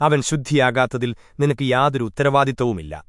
അവൻ ശുദ്ധിയാകാത്തതിൽ നിനക്ക് യാതൊരു ഉത്തരവാദിത്തവുമില്ല